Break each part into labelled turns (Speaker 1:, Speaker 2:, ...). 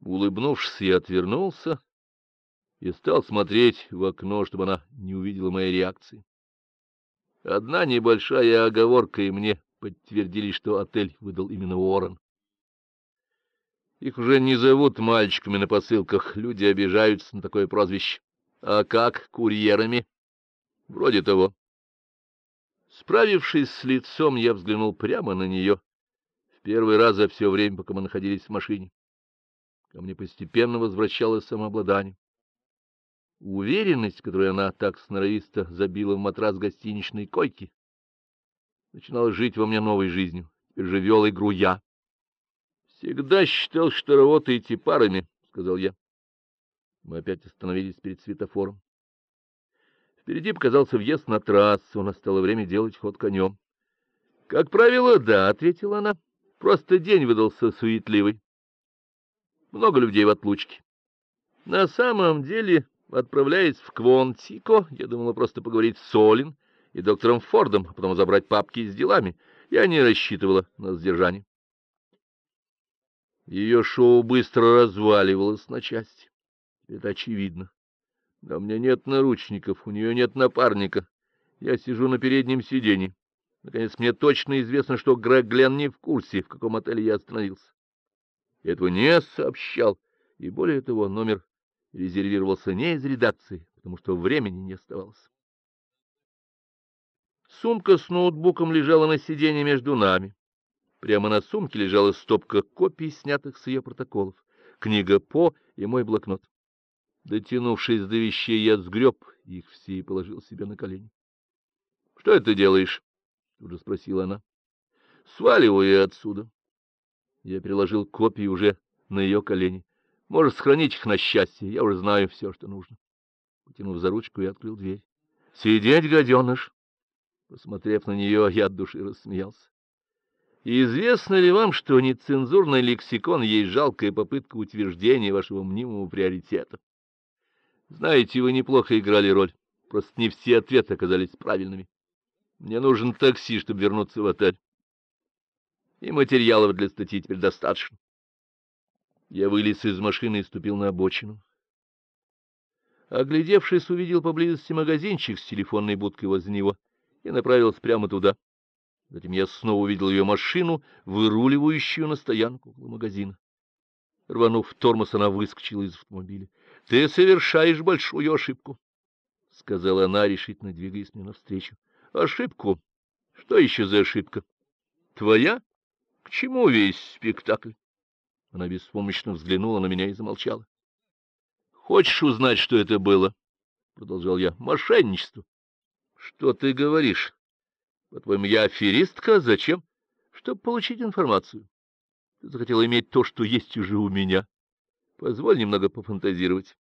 Speaker 1: Улыбнувшись, я отвернулся и стал смотреть в окно, чтобы она не увидела моей реакции. Одна небольшая оговорка, и мне подтвердили, что отель выдал именно Уоррен. Их уже не зовут мальчиками на посылках, люди обижаются на такое прозвище. А как курьерами? Вроде того. Справившись с лицом, я взглянул прямо на нее. В первый раз за все время, пока мы находились в машине. Ко мне постепенно возвращалось самообладание. Уверенность, которую она так сноровисто забила в матрас гостиничной койки, начинала жить во мне новой жизнью. Теперь же игру я. Всегда считал, что работаете парами, — сказал я. Мы опять остановились перед светофором. Впереди показался въезд на трассу, настало время делать ход конем. — Как правило, да, — ответила она. — Просто день выдался суетливый. Много людей в отлучке. На самом деле, отправляясь в Квонтико, я думала просто поговорить с Солин и доктором Фордом, а потом забрать папки с делами. Я не рассчитывала на сдержание. Ее шоу быстро разваливалось на части. Это очевидно. Да у меня нет наручников, у нее нет напарника. Я сижу на переднем сиденье. Наконец, мне точно известно, что Грег Глен не в курсе, в каком отеле я остановился. Я этого не сообщал, и более того, номер резервировался не из редакции, потому что времени не оставалось. Сумка с ноутбуком лежала на сиденье между нами. Прямо на сумке лежала стопка копий, снятых с ее протоколов, книга По и мой блокнот. Дотянувшись до вещей, я сгреб их все и положил себе на колени. — Что это делаешь? — тут же спросила она. — Сваливаю отсюда. Я переложил копии уже на ее колени. Можешь сохранить их на счастье, я уже знаю все, что нужно. Потянув за ручку, я открыл дверь. — Сидеть, гаденыш! Посмотрев на нее, я от души рассмеялся. Известно ли вам, что нецензурный лексикон есть жалкая попытка утверждения вашего мнимого приоритета? Знаете, вы неплохо играли роль, просто не все ответы оказались правильными. Мне нужен такси, чтобы вернуться в отель. И материалов для статьи теперь достаточно. Я вылез из машины и ступил на обочину. Оглядевшись, увидел поблизости магазинчик с телефонной будкой возле него и направился прямо туда. Затем я снова увидел ее машину, выруливающую на стоянку около магазина. Рванув тормоз, она выскочила из автомобиля. — Ты совершаешь большую ошибку, — сказала она, решительно двигаясь мне навстречу. — Ошибку? Что еще за ошибка? — Твоя? Чему весь спектакль? Она беспомощно взглянула на меня и замолчала. — Хочешь узнать, что это было? — продолжал я. — Мошенничество. — Что ты говоришь? По-твоему, я аферистка? Зачем? Чтобы получить информацию. Ты захотела иметь то, что есть уже у меня. Позволь немного пофантазировать.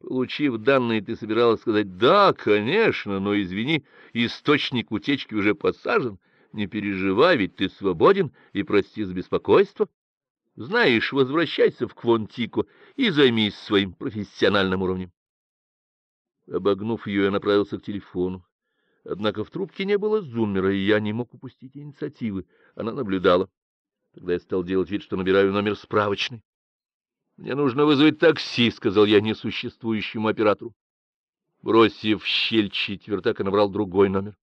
Speaker 1: Получив данные, ты собиралась сказать «Да, конечно, но, извини, источник утечки уже посажен. Не переживай, ведь ты свободен, и прости за беспокойство. Знаешь, возвращайся в Квонтико и займись своим профессиональным уровнем». Обогнув ее, я направился к телефону. Однако в трубке не было зуммера, и я не мог упустить инициативы. Она наблюдала. Тогда я стал делать вид, что набираю номер справочный. — Мне нужно вызвать такси, — сказал я несуществующему оператору. Бросив щель четвертак, и набрал другой номер.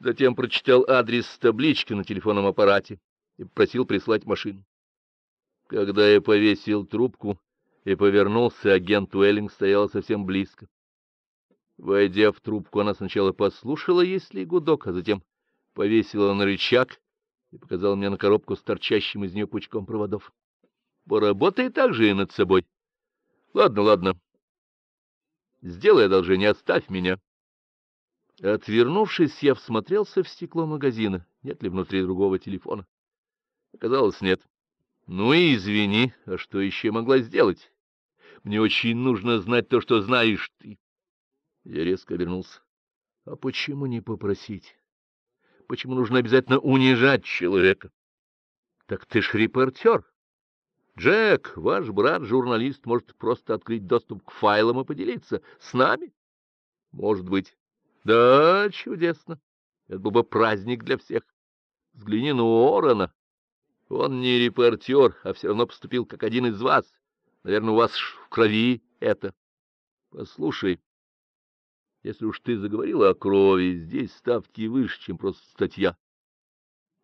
Speaker 1: Затем прочитал адрес с таблички на телефонном аппарате и попросил прислать машину. Когда я повесил трубку и повернулся, агент Уэллинг стоял совсем близко. Войдя в трубку, она сначала послушала, есть ли гудок, а затем повесила на рычаг и показала мне на коробку с торчащим из нее пучком проводов. Поработай так же и над собой. Ладно, ладно. Сделай одолжение, оставь меня. Отвернувшись, я всмотрелся в стекло магазина, нет ли внутри другого телефона. Оказалось, нет. Ну и извини, а что еще могла сделать? Мне очень нужно знать то, что знаешь ты. Я резко обернулся. А почему не попросить? Почему нужно обязательно унижать человека? Так ты ж репортер. Джек, ваш брат-журналист, может просто открыть доступ к файлам и поделиться с нами? Может быть. Да, чудесно. Это был бы праздник для всех. Взгляни на Уоррена. Он не репортер, а все равно поступил как один из вас. Наверное, у вас в крови это. Послушай, если уж ты заговорила о крови, здесь ставки выше, чем просто статья.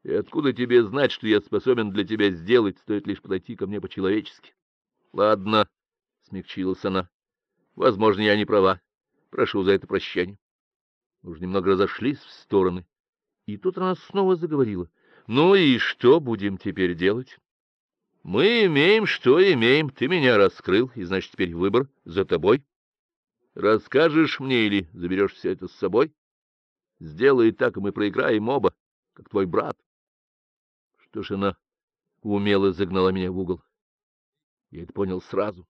Speaker 1: И откуда тебе знать, что я способен для тебя сделать, стоит лишь подойти ко мне по-человечески? Ладно, смягчилась она. Возможно, я не права. Прошу за это прощения. Уж немного разошлись в стороны. И тут она снова заговорила. Ну и что будем теперь делать? Мы имеем, что имеем. Ты меня раскрыл, и значит, теперь выбор за тобой. Расскажешь мне или заберешь все это с собой? Сделай так, и мы проиграем оба, как твой брат. Что ж она умело загнала меня в угол? Я это понял сразу.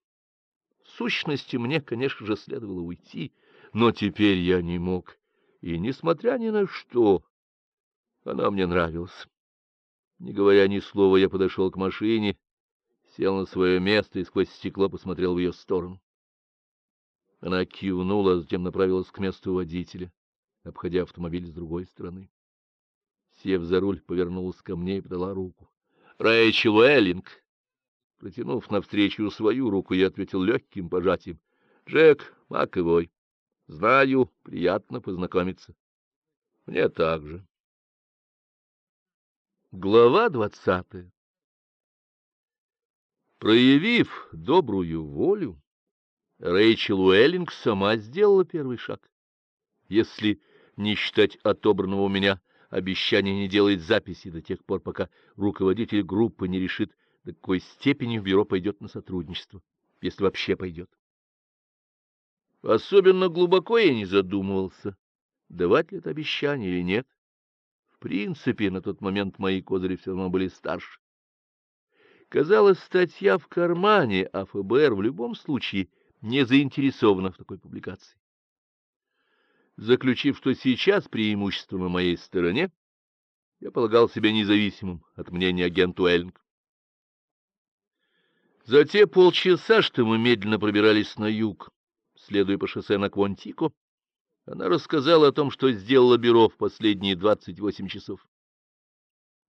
Speaker 1: В сущности, мне, конечно же, следовало уйти, но теперь я не мог. И, несмотря ни на что, она мне нравилась. Не говоря ни слова, я подошел к машине, сел на свое место и сквозь стекло посмотрел в ее сторону. Она кивнула, затем направилась к месту водителя, обходя автомобиль с другой стороны. Сев за руль, повернулась ко мне и подала руку. — Рэйчел Уэллинг! Протянув навстречу свою руку, я ответил легким пожатием. — Джек Маковой. Знаю, приятно познакомиться. Мне также. Глава двадцатая Проявив добрую волю, Рэйчел Уэллинг сама сделала первый шаг. Если не считать отобранного у меня обещания не делать записи до тех пор, пока руководитель группы не решит, до какой степени в бюро пойдет на сотрудничество, если вообще пойдет. Особенно глубоко я не задумывался, давать ли это обещание или нет. В принципе, на тот момент мои козыри все равно были старше. Казалось, статья в кармане, а ФБР в любом случае — не заинтересована в такой публикации. Заключив, что сейчас преимущество на моей стороне, я полагал себя независимым от мнения агента Эллинг. За те полчаса, что мы медленно пробирались на юг, следуя по шоссе на Квантико, она рассказала о том, что сделала бюро в последние 28 часов.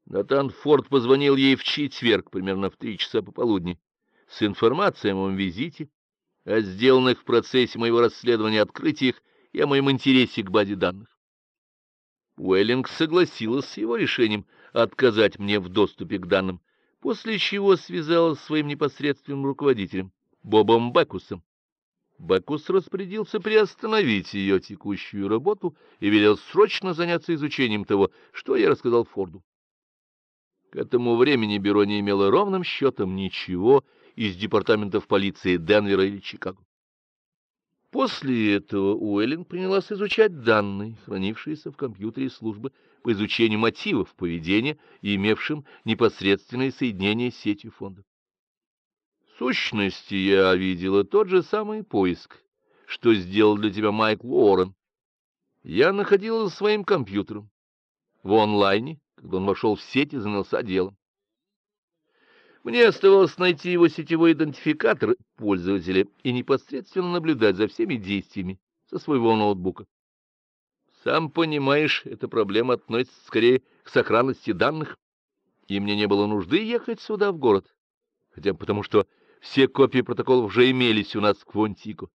Speaker 1: Натан Форд позвонил ей в четверг, примерно в три часа пополудни, с информацией о моем визите о сделанных в процессе моего расследования открытиях и о моем интересе к базе данных. Уэллинг согласилась с его решением отказать мне в доступе к данным, после чего связалась с своим непосредственным руководителем, Бобом Бекусом. Бекус распорядился приостановить ее текущую работу и велел срочно заняться изучением того, что я рассказал Форду. К этому времени бюро не имело ровным счетом ничего из департаментов полиции Денвера или Чикаго. После этого Уэллинг принялась изучать данные, хранившиеся в компьютере службы по изучению мотивов поведения имевшим непосредственное соединение с сетью фонда. Сущности, я видела тот же самый поиск, что сделал для тебя Майкл Уоррен. Я находила за своим компьютером в онлайне, когда он вошел в сеть и занялся делом. Мне оставалось найти его сетевой идентификатор пользователя и непосредственно наблюдать за всеми действиями со своего ноутбука. Сам понимаешь, эта проблема относится скорее к сохранности данных, и мне не было нужды ехать сюда, в город, хотя потому, что все копии протоколов уже имелись у нас в Квонтико.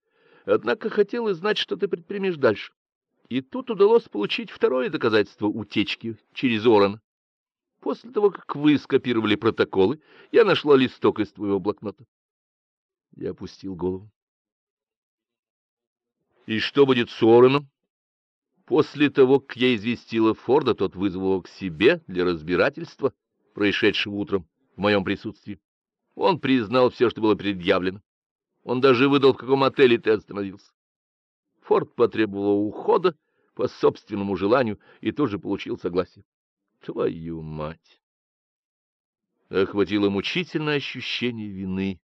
Speaker 1: Однако хотелось знать, что ты предпримешь дальше. И тут удалось получить второе доказательство утечки через Оран. После того, как вы скопировали протоколы, я нашла листок из твоего блокнота. Я опустил голову. И что будет с Уорреном? После того, как я известила Форда, тот вызвал его к себе для разбирательства, происшедшего утром в моем присутствии. Он признал все, что было предъявлено. Он даже выдал, в каком отеле ты остановился. Форд потребовал ухода по собственному желанию и тоже получил согласие. Твою мать! Охватило мучительное ощущение вины,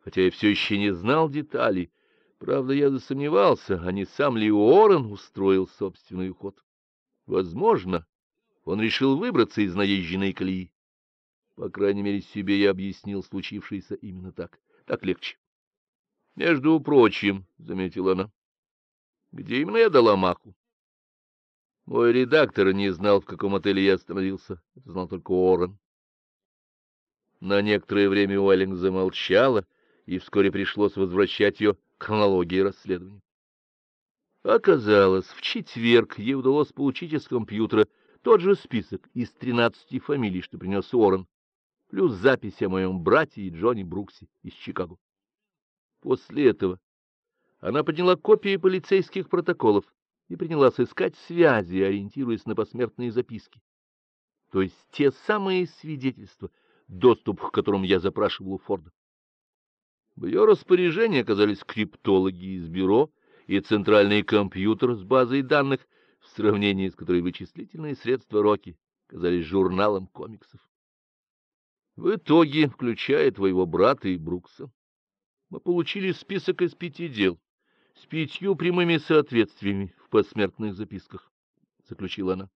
Speaker 1: хотя я все еще не знал деталей. Правда, я засомневался, а не сам ли Уоррен устроил собственный уход. Возможно, он решил выбраться из наезженной колеи. По крайней мере, себе я объяснил случившееся именно так. Так легче. — Между прочим, — заметила она, — где именно я дала маху? Мой редактор не знал, в каком отеле я остановился. Это знал только Уоррен. На некоторое время Уэллинг замолчала, и вскоре пришлось возвращать ее к хронологии расследования. Оказалось, в четверг ей удалось получить из компьютера тот же список из тринадцати фамилий, что принес Уоррен, плюс записи о моем брате и Джонни Бруксе из Чикаго. После этого она подняла копии полицейских протоколов и принялась искать связи, ориентируясь на посмертные записки. То есть те самые свидетельства, доступ к которым я запрашивал у Форда. В ее распоряжении оказались криптологи из бюро и центральный компьютер с базой данных, в сравнении с которой вычислительные средства Рокки казались журналом комиксов. В итоге, включая твоего брата и Брукса, мы получили список из пяти дел с пятью прямыми соответствиями в посмертных записках, — заключила она.